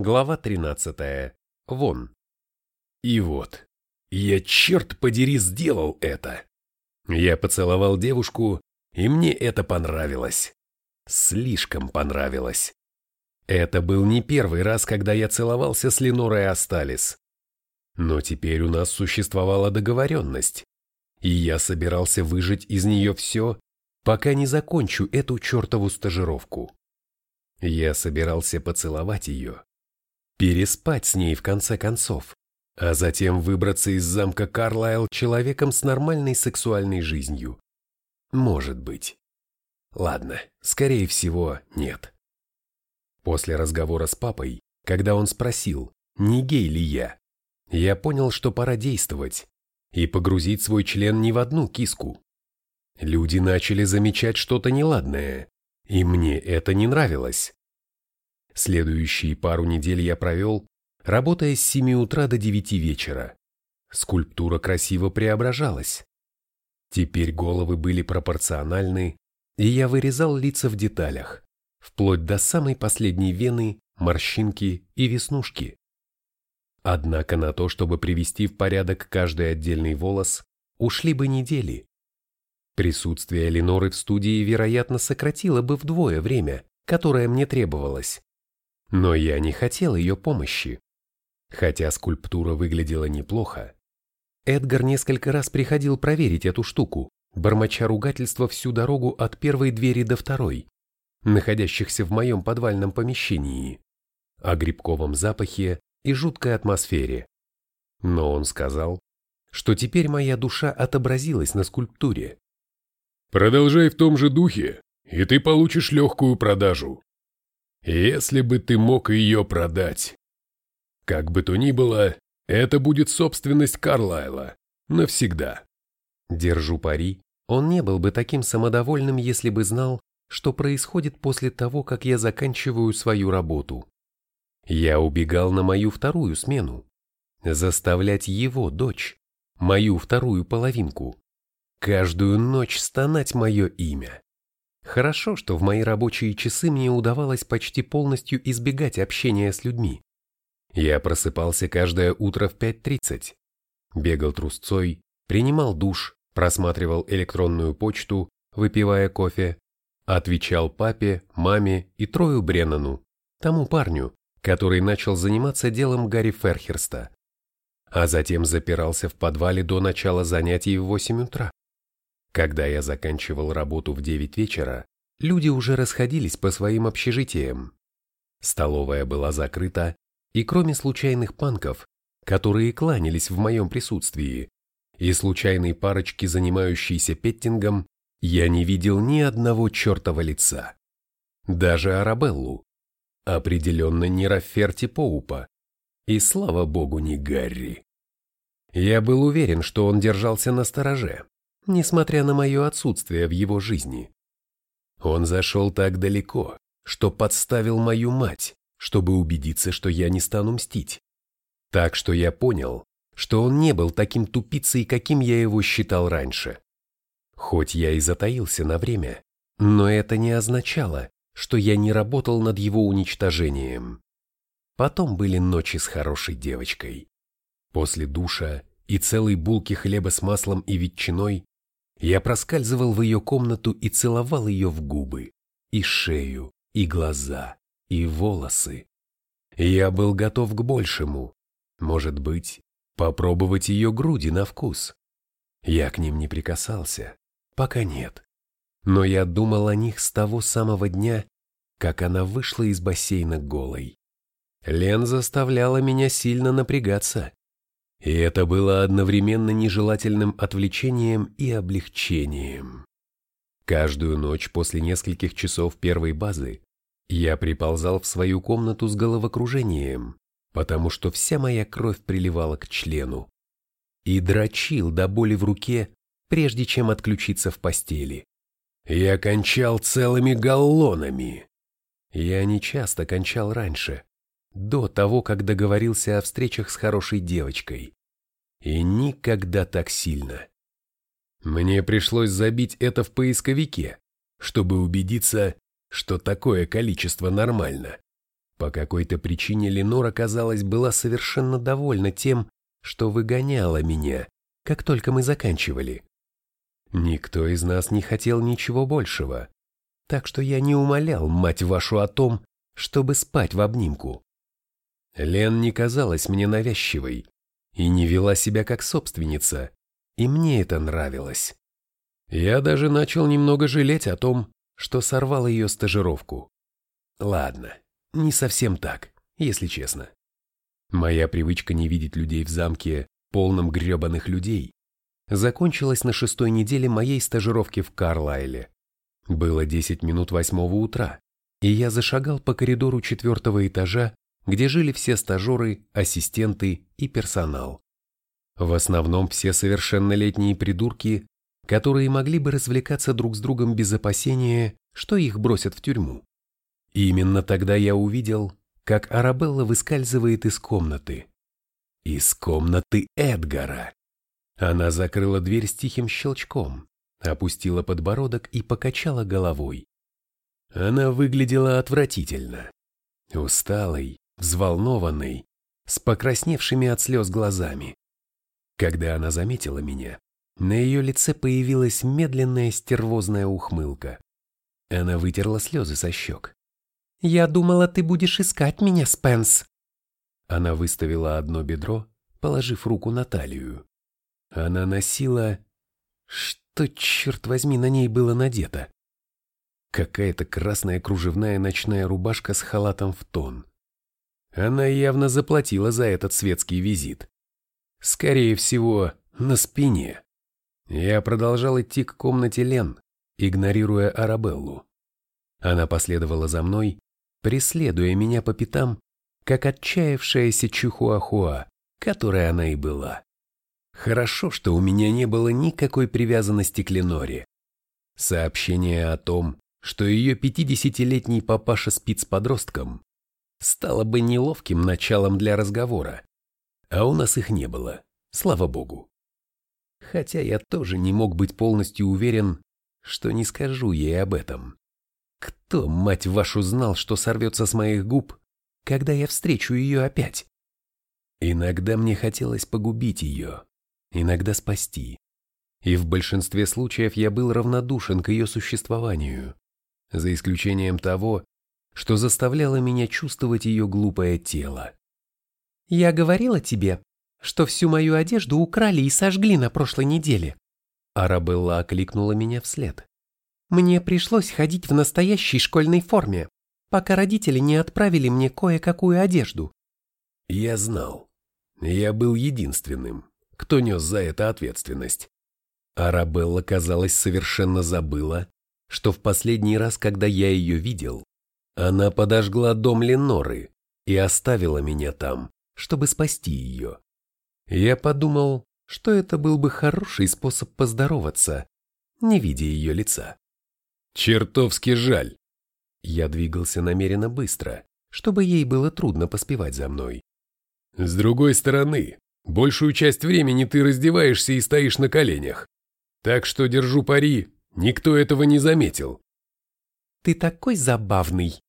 Глава 13. Вон. И вот, я черт подери сделал это. Я поцеловал девушку, и мне это понравилось. Слишком понравилось. Это был не первый раз, когда я целовался с Ленорой Асталис. Но теперь у нас существовала договоренность, и я собирался выжить из нее все, пока не закончу эту чертову стажировку. Я собирался поцеловать ее, переспать с ней в конце концов, а затем выбраться из замка Карлайл человеком с нормальной сексуальной жизнью. Может быть. Ладно, скорее всего, нет. После разговора с папой, когда он спросил, не гей ли я, я понял, что пора действовать и погрузить свой член не в одну киску. Люди начали замечать что-то неладное, и мне это не нравилось. Следующие пару недель я провел, работая с 7 утра до 9 вечера. Скульптура красиво преображалась. Теперь головы были пропорциональны, и я вырезал лица в деталях, вплоть до самой последней вены, морщинки и веснушки. Однако на то, чтобы привести в порядок каждый отдельный волос, ушли бы недели. Присутствие Леноры в студии, вероятно, сократило бы вдвое время, которое мне требовалось. Но я не хотел ее помощи. Хотя скульптура выглядела неплохо, Эдгар несколько раз приходил проверить эту штуку, бормоча ругательства всю дорогу от первой двери до второй, находящихся в моем подвальном помещении, о грибковом запахе и жуткой атмосфере. Но он сказал, что теперь моя душа отобразилась на скульптуре. «Продолжай в том же духе, и ты получишь легкую продажу. Если бы ты мог ее продать. Как бы то ни было, это будет собственность Карлайла. Навсегда. Держу пари, он не был бы таким самодовольным, если бы знал, что происходит после того, как я заканчиваю свою работу. Я убегал на мою вторую смену. Заставлять его дочь, мою вторую половинку, каждую ночь стонать мое имя. Хорошо, что в мои рабочие часы мне удавалось почти полностью избегать общения с людьми. Я просыпался каждое утро в 5.30, бегал трусцой, принимал душ, просматривал электронную почту, выпивая кофе, отвечал папе, маме и Трою Бреннану, тому парню, который начал заниматься делом Гарри Ферхерста, а затем запирался в подвале до начала занятий в 8 утра. Когда я заканчивал работу в 9 вечера, люди уже расходились по своим общежитиям. Столовая была закрыта, и кроме случайных панков, которые кланялись в моем присутствии, и случайной парочки, занимающейся петтингом, я не видел ни одного чертова лица. Даже Арабеллу. Определенно не Рафферти Поупа. И слава богу, не Гарри. Я был уверен, что он держался на стороже, несмотря на мое отсутствие в его жизни. Он зашел так далеко, что подставил мою мать, чтобы убедиться, что я не стану мстить. Так что я понял, что он не был таким тупицей, каким я его считал раньше. Хоть я и затаился на время, но это не означало, что я не работал над его уничтожением. Потом были ночи с хорошей девочкой. После душа и целой булки хлеба с маслом и ветчиной я проскальзывал в ее комнату и целовал ее в губы, и шею, и глаза, и волосы. Я был готов к большему. Может быть, попробовать ее груди на вкус. Я к ним не прикасался, пока нет. Но я думал о них с того самого дня, как она вышла из бассейна голой. Лен заставляла меня сильно напрягаться. И это было одновременно нежелательным отвлечением и облегчением. Каждую ночь после нескольких часов первой базы я приползал в свою комнату с головокружением, потому что вся моя кровь приливала к члену. И дрочил до боли в руке, прежде чем отключиться в постели. Я кончал целыми галлонами. Я не часто кончал раньше, до того, как договорился о встречах с хорошей девочкой. И никогда так сильно. Мне пришлось забить это в поисковике, чтобы убедиться, что такое количество нормально. По какой-то причине Ленора, казалось, была совершенно довольна тем, что выгоняла меня, как только мы заканчивали. Никто из нас не хотел ничего большего, так что я не умолял мать вашу о том, чтобы спать в обнимку. Лен не казалась мне навязчивой и не вела себя как собственница, и мне это нравилось. Я даже начал немного жалеть о том, что сорвал ее стажировку. Ладно, не совсем так, если честно. Моя привычка не видеть людей в замке, полном гребаных людей, закончилась на шестой неделе моей стажировки в Карлайле. Было 10 минут восьмого утра, и я зашагал по коридору четвертого этажа, где жили все стажеры, ассистенты и персонал. В основном все совершеннолетние придурки, которые могли бы развлекаться друг с другом без опасения, что их бросят в тюрьму. И именно тогда я увидел, как Арабелла выскальзывает из комнаты. Из комнаты Эдгара. Она закрыла дверь с тихим щелчком, опустила подбородок и покачала головой. Она выглядела отвратительно. Усталой, взволнованной, с покрасневшими от слез глазами. Когда она заметила меня, на ее лице появилась медленная стервозная ухмылка. Она вытерла слезы со щек. «Я думала, ты будешь искать меня, Спенс!» Она выставила одно бедро, положив руку на талию. Она носила... Что, черт возьми, на ней было надето? Какая-то красная кружевная ночная рубашка с халатом в тон. Она явно заплатила за этот светский визит. Скорее всего, на спине. Я продолжал идти к комнате Лен, игнорируя Арабеллу. Она последовала за мной, преследуя меня по пятам, как отчаявшаяся Чихуахуа, которой она и была. Хорошо, что у меня не было никакой привязанности к Леноре. Сообщение о том, что ее пятидесятилетний папаша спит с подростком, стало бы неловким началом для разговора. А у нас их не было, слава богу. Хотя я тоже не мог быть полностью уверен, что не скажу ей об этом. Кто, мать вашу, знал, что сорвется с моих губ, когда я встречу ее опять? Иногда мне хотелось погубить ее, иногда спасти. И в большинстве случаев я был равнодушен к ее существованию, за исключением того, что заставляло меня чувствовать ее глупое тело. «Я говорила тебе, что всю мою одежду украли и сожгли на прошлой неделе». Арабелла окликнула меня вслед. «Мне пришлось ходить в настоящей школьной форме, пока родители не отправили мне кое-какую одежду». Я знал. Я был единственным, кто нес за это ответственность. Арабелла, казалось, совершенно забыла, что в последний раз, когда я ее видел, она подожгла дом Леноры и оставила меня там, чтобы спасти ее. Я подумал, что это был бы хороший способ поздороваться, не видя ее лица. Чертовски жаль. Я двигался намеренно быстро, чтобы ей было трудно поспевать за мной. С другой стороны, Большую часть времени ты раздеваешься и стоишь на коленях. Так что держу пари, никто этого не заметил. Ты такой забавный.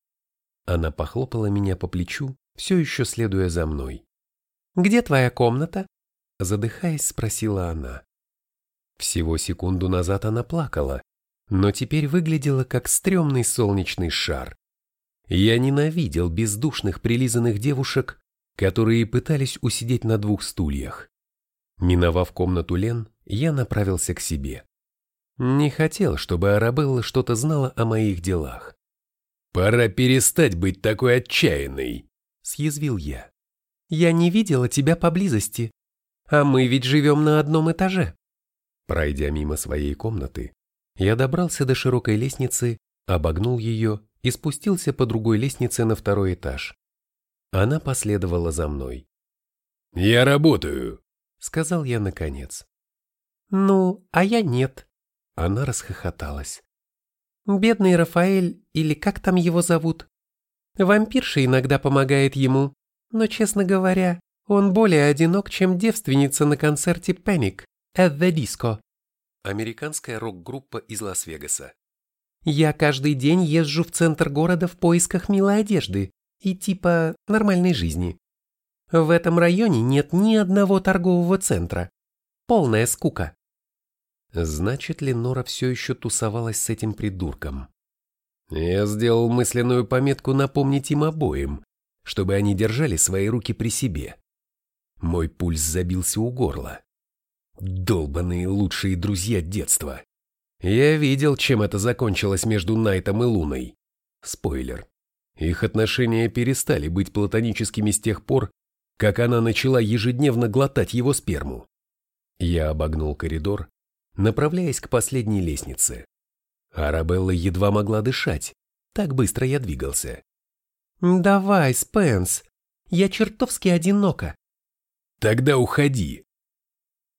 Она похлопала меня по плечу, все еще следуя за мной. Где твоя комната? Задыхаясь, спросила она. Всего секунду назад она плакала, но теперь выглядела как стрёмный солнечный шар. Я ненавидел бездушных прилизанных девушек, которые пытались усидеть на двух стульях. Миновав комнату Лен, я направился к себе. Не хотел, чтобы Арабелла что-то знала о моих делах. «Пора перестать быть такой отчаянной», — съязвил я. «Я не видела тебя поблизости, а мы ведь живем на одном этаже». Пройдя мимо своей комнаты, я добрался до широкой лестницы, обогнул ее и спустился по другой лестнице на второй этаж. Она последовала за мной. «Я работаю», — сказал я наконец. «Ну, а я нет». Она расхохоталась. «Бедный Рафаэль, или как там его зовут? Вампирша иногда помогает ему, но, честно говоря, он более одинок, чем девственница на концерте Panic at the Disco». Американская рок-группа из Лас-Вегаса. «Я каждый день езжу в центр города в поисках милой одежды, и типа нормальной жизни. В этом районе нет ни одного торгового центра. Полная скука. Значит ли Нора все еще тусовалась с этим придурком? Я сделал мысленную пометку напомнить им обоим, чтобы они держали свои руки при себе. Мой пульс забился у горла. Долбаные лучшие друзья детства. Я видел, чем это закончилось между Найтом и Луной. Спойлер. Их отношения перестали быть платоническими с тех пор, как она начала ежедневно глотать его сперму. Я обогнул коридор, направляясь к последней лестнице. Арабелла едва могла дышать, так быстро я двигался. «Давай, Спенс, я чертовски одинока». «Тогда уходи».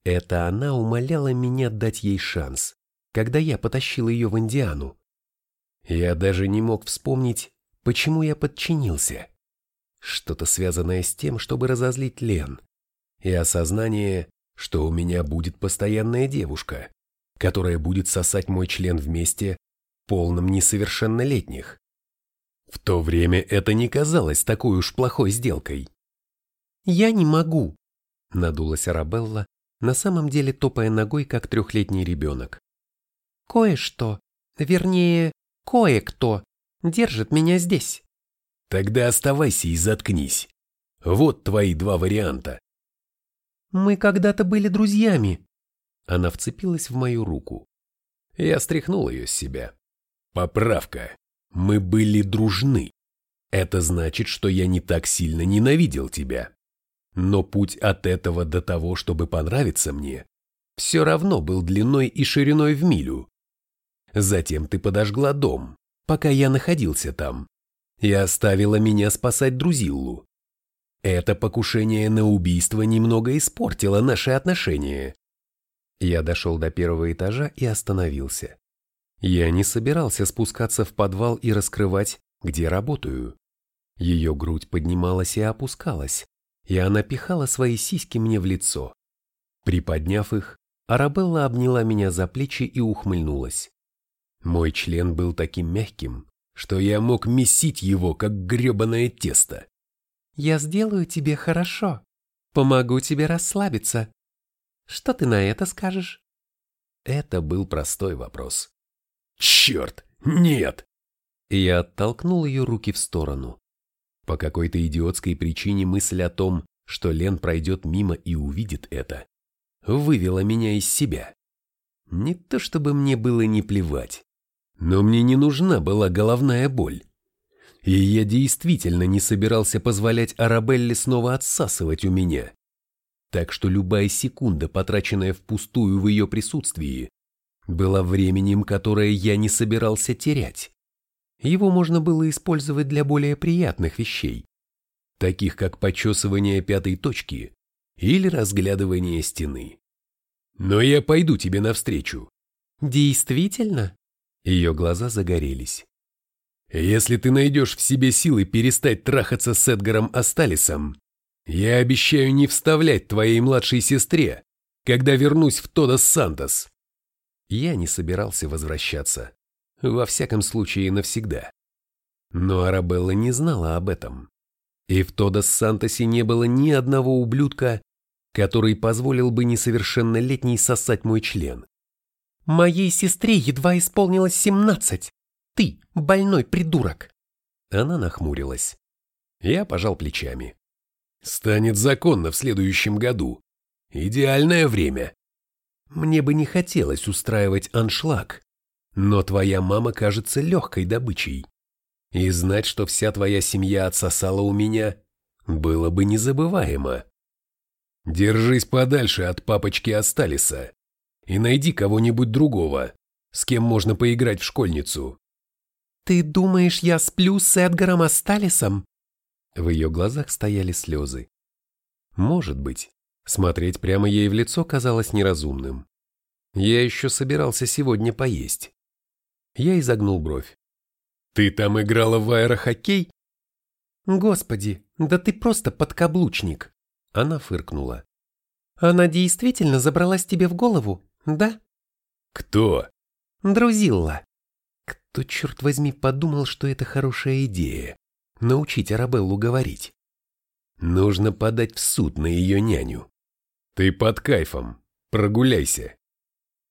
Это она умоляла меня дать ей шанс, когда я потащил ее в Индиану. Я даже не мог вспомнить, почему я подчинился. Что-то связанное с тем, чтобы разозлить Лен. И осознание, что у меня будет постоянная девушка, которая будет сосать мой член вместе, полным несовершеннолетних. В то время это не казалось такой уж плохой сделкой. «Я не могу», — надулась Арабелла, на самом деле топая ногой, как трехлетний ребенок. «Кое-что, вернее, кое-кто держит меня здесь». «Тогда оставайся и заткнись. Вот твои два варианта. Мы когда-то были друзьями. Она вцепилась в мою руку. Я стряхнул ее с себя. Поправка. Мы были дружны. Это значит, что я не так сильно ненавидел тебя. Но путь от этого до того, чтобы понравиться мне, все равно был длиной и шириной в милю. Затем ты подожгла дом, пока я находился там, и оставила меня спасать Друзиллу. Это покушение на убийство немного испортило наши отношения. Я дошел до первого этажа и остановился. Я не собирался спускаться в подвал и раскрывать, где работаю. Ее грудь поднималась и опускалась, и она пихала свои сиськи мне в лицо. Приподняв их, Арабелла обняла меня за плечи и ухмыльнулась. Мой член был таким мягким, что я мог месить его, как гребаное тесто. Я сделаю тебе хорошо. Помогу тебе расслабиться. Что ты на это скажешь? Это был простой вопрос. Черт, нет! Я оттолкнул ее руки в сторону. По какой-то идиотской причине мысль о том, что Лен пройдет мимо и увидит это, вывела меня из себя. Не то чтобы мне было не плевать, но мне не нужна была головная боль и я действительно не собирался позволять Арабелле снова отсасывать у меня. Так что любая секунда, потраченная впустую в ее присутствии, была временем, которое я не собирался терять. Его можно было использовать для более приятных вещей, таких как почесывание пятой точки или разглядывание стены. Но я пойду тебе навстречу. Действительно? Ее глаза загорелись. Если ты найдешь в себе силы перестать трахаться с Эдгаром Асталисом, я обещаю не вставлять твоей младшей сестре, когда вернусь в Тодос Сантос. Я не собирался возвращаться, во всяком случае навсегда. Но Арабелла не знала об этом. И в Тодос Сантосе не было ни одного ублюдка, который позволил бы несовершеннолетней сосать мой член. Моей сестре едва исполнилось семнадцать. Ты, больной придурок!» Она нахмурилась. Я пожал плечами. «Станет законно в следующем году. Идеальное время. Мне бы не хотелось устраивать аншлаг, но твоя мама кажется легкой добычей. И знать, что вся твоя семья отсосала у меня, было бы незабываемо. Держись подальше от папочки Асталиса и найди кого-нибудь другого, с кем можно поиграть в школьницу. «Ты думаешь, я сплю с Эдгаром Асталисом?» В ее глазах стояли слезы. Может быть, смотреть прямо ей в лицо казалось неразумным. Я еще собирался сегодня поесть. Я изогнул бровь. «Ты там играла в аэрохоккей?» «Господи, да ты просто подкаблучник!» Она фыркнула. «Она действительно забралась тебе в голову, да?» «Кто?» «Друзилла». Кто, черт возьми, подумал, что это хорошая идея? научить Арабеллу говорить. Нужно подать в суд на ее няню. Ты под кайфом, прогуляйся.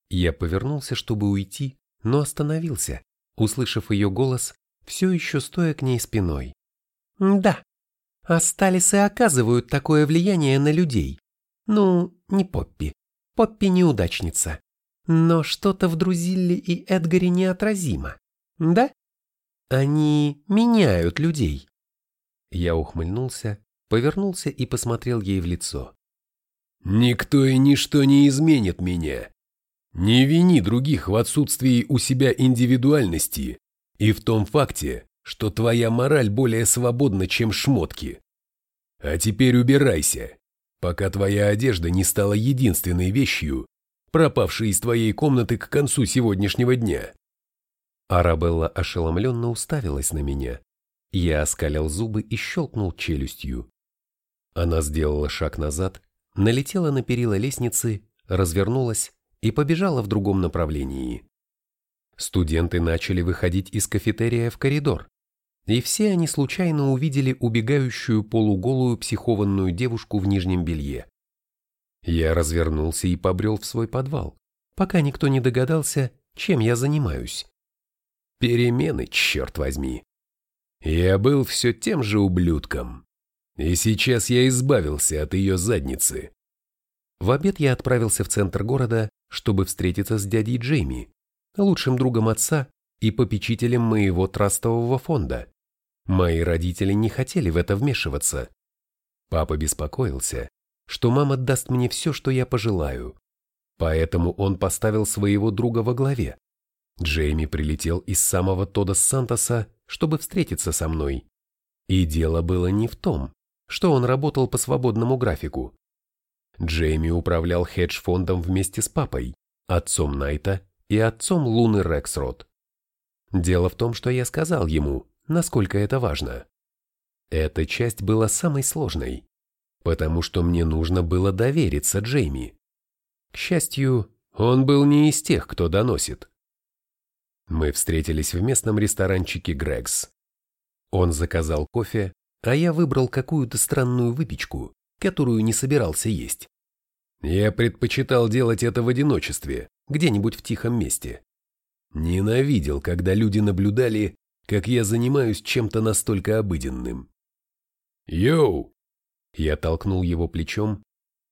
Я повернулся, чтобы уйти, но остановился, услышав ее голос, все еще стоя к ней спиной. Да, Асталисы оказывают такое влияние на людей. Ну, не Поппи. Поппи неудачница. Но что-то в Друзилле и Эдгаре неотразимо. Да? Они меняют людей. Я ухмыльнулся, повернулся и посмотрел ей в лицо. «Никто и ничто не изменит меня. Не вини других в отсутствии у себя индивидуальности и в том факте, что твоя мораль более свободна, чем шмотки. А теперь убирайся, пока твоя одежда не стала единственной вещью, пропавшей из твоей комнаты к концу сегодняшнего дня». Арабелла ошеломленно уставилась на меня. Я оскалил зубы и щелкнул челюстью. Она сделала шаг назад, налетела на перила лестницы, развернулась и побежала в другом направлении. Студенты начали выходить из кафетерия в коридор, и все они случайно увидели убегающую полуголую психованную девушку в нижнем белье. Я развернулся и побрел в свой подвал, пока никто не догадался, чем я занимаюсь. Перемены, черт возьми. Я был все тем же ублюдком. И сейчас я избавился от ее задницы. В обед я отправился в центр города, чтобы встретиться с дядей Джейми, лучшим другом отца и попечителем моего трастового фонда. Мои родители не хотели в это вмешиваться. Папа беспокоился, что мама даст мне все, что я пожелаю. Поэтому он поставил своего друга во главе. Джейми прилетел из самого Тода Сантоса, чтобы встретиться со мной. И дело было не в том, что он работал по свободному графику. Джейми управлял хедж-фондом вместе с папой, отцом Найта и отцом Луны Рексрот. Дело в том, что я сказал ему, насколько это важно. Эта часть была самой сложной, потому что мне нужно было довериться Джейми. К счастью, он был не из тех, кто доносит. Мы встретились в местном ресторанчике Грегс. Он заказал кофе, а я выбрал какую-то странную выпечку, которую не собирался есть. Я предпочитал делать это в одиночестве, где-нибудь в тихом месте. Ненавидел, когда люди наблюдали, как я занимаюсь чем-то настолько обыденным. «Йоу!» Я толкнул его плечом,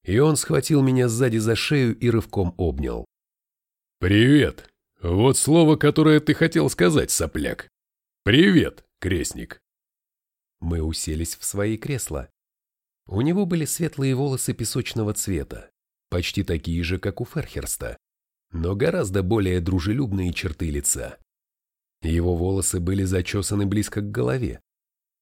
и он схватил меня сзади за шею и рывком обнял. «Привет! Вот слово, которое ты хотел сказать, сопляк. Привет, крестник!» Мы уселись в свои кресла. У него были светлые волосы песочного цвета, почти такие же, как у Ферхерста, но гораздо более дружелюбные черты лица. Его волосы были зачесаны близко к голове,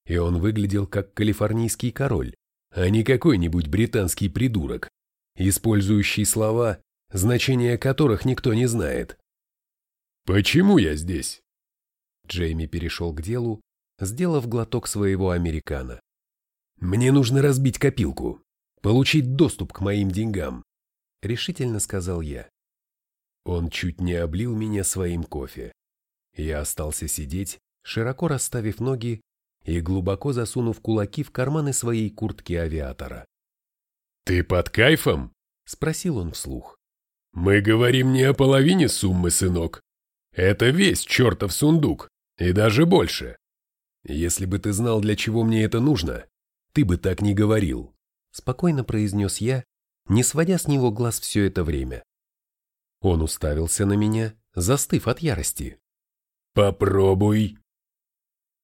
и он выглядел как калифорнийский король, а не какой-нибудь британский придурок, использующий слова, значения которых никто не знает. «Почему я здесь?» Джейми перешел к делу, сделав глоток своего американо. «Мне нужно разбить копилку, получить доступ к моим деньгам», — решительно сказал я. Он чуть не облил меня своим кофе. Я остался сидеть, широко расставив ноги и глубоко засунув кулаки в карманы своей куртки авиатора. «Ты под кайфом?» — спросил он вслух. «Мы говорим не о половине суммы, сынок. Это весь чертов сундук, и даже больше. Если бы ты знал, для чего мне это нужно, ты бы так не говорил», — спокойно произнес я, не сводя с него глаз все это время. Он уставился на меня, застыв от ярости. «Попробуй!»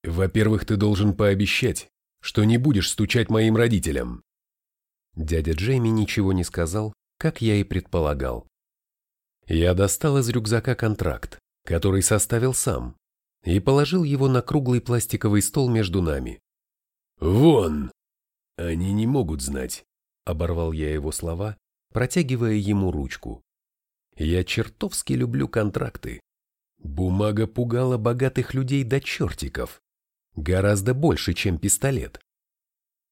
«Во-первых, ты должен пообещать, что не будешь стучать моим родителям». Дядя Джейми ничего не сказал, как я и предполагал. Я достал из рюкзака контракт, который составил сам, и положил его на круглый пластиковый стол между нами. «Вон!» «Они не могут знать», — оборвал я его слова, протягивая ему ручку. «Я чертовски люблю контракты. Бумага пугала богатых людей до чертиков. Гораздо больше, чем пистолет.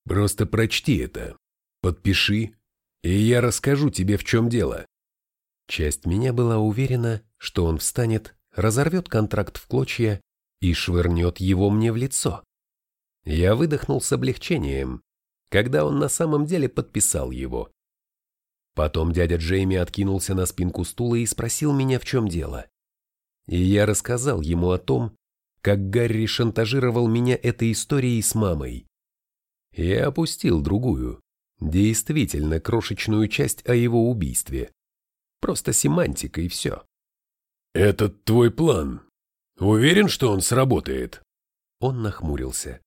Просто прочти это, подпиши, и я расскажу тебе, в чем дело». Часть меня была уверена, что он встанет, разорвет контракт в клочья и швырнет его мне в лицо. Я выдохнул с облегчением, когда он на самом деле подписал его. Потом дядя Джейми откинулся на спинку стула и спросил меня, в чем дело. И я рассказал ему о том, как Гарри шантажировал меня этой историей с мамой. Я опустил другую, действительно крошечную часть о его убийстве. Просто семантика и все. «Этот твой план. Уверен, что он сработает?» Он нахмурился.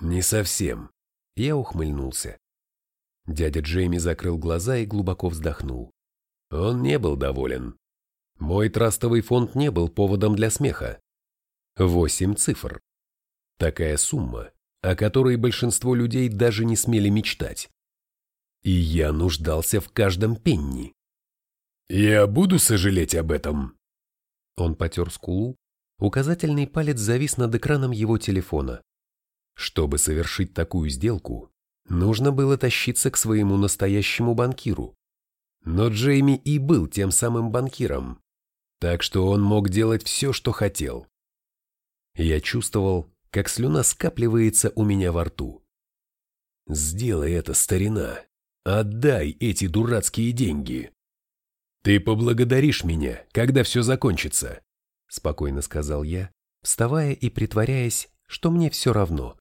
«Не совсем». Я ухмыльнулся. Дядя Джейми закрыл глаза и глубоко вздохнул. Он не был доволен. Мой трастовый фонд не был поводом для смеха. Восемь цифр. Такая сумма, о которой большинство людей даже не смели мечтать. И я нуждался в каждом пенни. «Я буду сожалеть об этом?» Он потер скулу, указательный палец завис над экраном его телефона. Чтобы совершить такую сделку, нужно было тащиться к своему настоящему банкиру. Но Джейми и был тем самым банкиром, так что он мог делать все, что хотел. Я чувствовал, как слюна скапливается у меня во рту. «Сделай это, старина! Отдай эти дурацкие деньги!» «Ты поблагодаришь меня, когда все закончится», — спокойно сказал я, вставая и притворяясь, что мне все равно,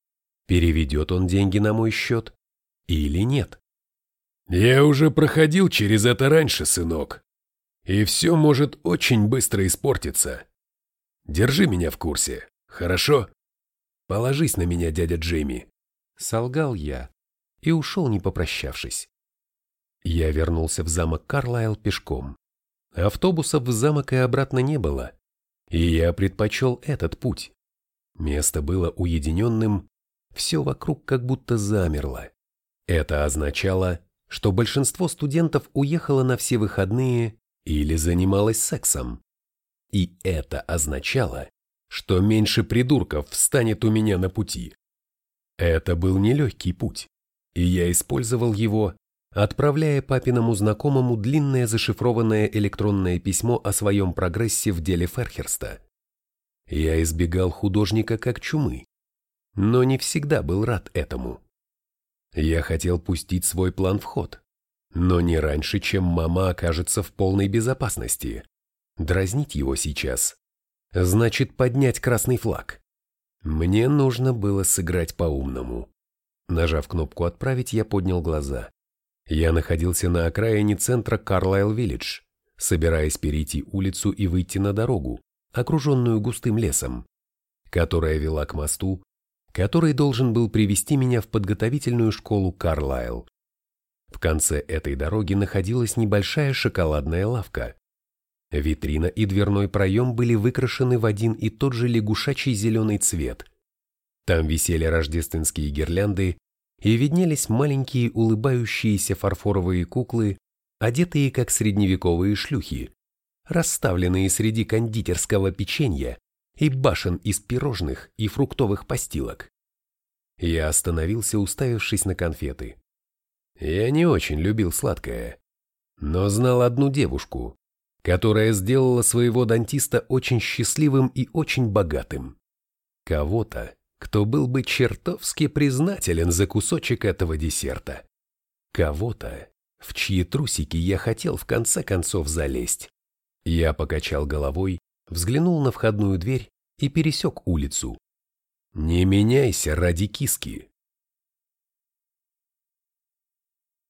переведет он деньги на мой счет или нет. «Я уже проходил через это раньше, сынок, и все может очень быстро испортиться. Держи меня в курсе, хорошо?» «Положись на меня, дядя Джейми», — солгал я и ушел, не попрощавшись. Я вернулся в замок Карлайл пешком. Автобусов в замок и обратно не было, и я предпочел этот путь. Место было уединенным, все вокруг как будто замерло. Это означало, что большинство студентов уехало на все выходные или занималось сексом. И это означало, что меньше придурков встанет у меня на пути. Это был нелегкий путь, и я использовал его, отправляя папиному знакомому длинное зашифрованное электронное письмо о своем прогрессе в деле Ферхерста. Я избегал художника как чумы, но не всегда был рад этому. Я хотел пустить свой план в ход, но не раньше, чем мама окажется в полной безопасности. Дразнить его сейчас значит поднять красный флаг. Мне нужно было сыграть по-умному. Нажав кнопку «Отправить», я поднял глаза. Я находился на окраине центра Карлайл-Виллидж, собираясь перейти улицу и выйти на дорогу, окруженную густым лесом, которая вела к мосту, который должен был привести меня в подготовительную школу Карлайл. В конце этой дороги находилась небольшая шоколадная лавка. Витрина и дверной проем были выкрашены в один и тот же лягушачий зеленый цвет. Там висели рождественские гирлянды и виднелись маленькие улыбающиеся фарфоровые куклы, одетые как средневековые шлюхи, расставленные среди кондитерского печенья и башен из пирожных и фруктовых постилок. Я остановился, уставившись на конфеты. Я не очень любил сладкое, но знал одну девушку, которая сделала своего дантиста очень счастливым и очень богатым. Кого-то, кто был бы чертовски признателен за кусочек этого десерта. Кого-то, в чьи трусики я хотел в конце концов залезть. Я покачал головой, взглянул на входную дверь и пересек улицу. Не меняйся ради киски.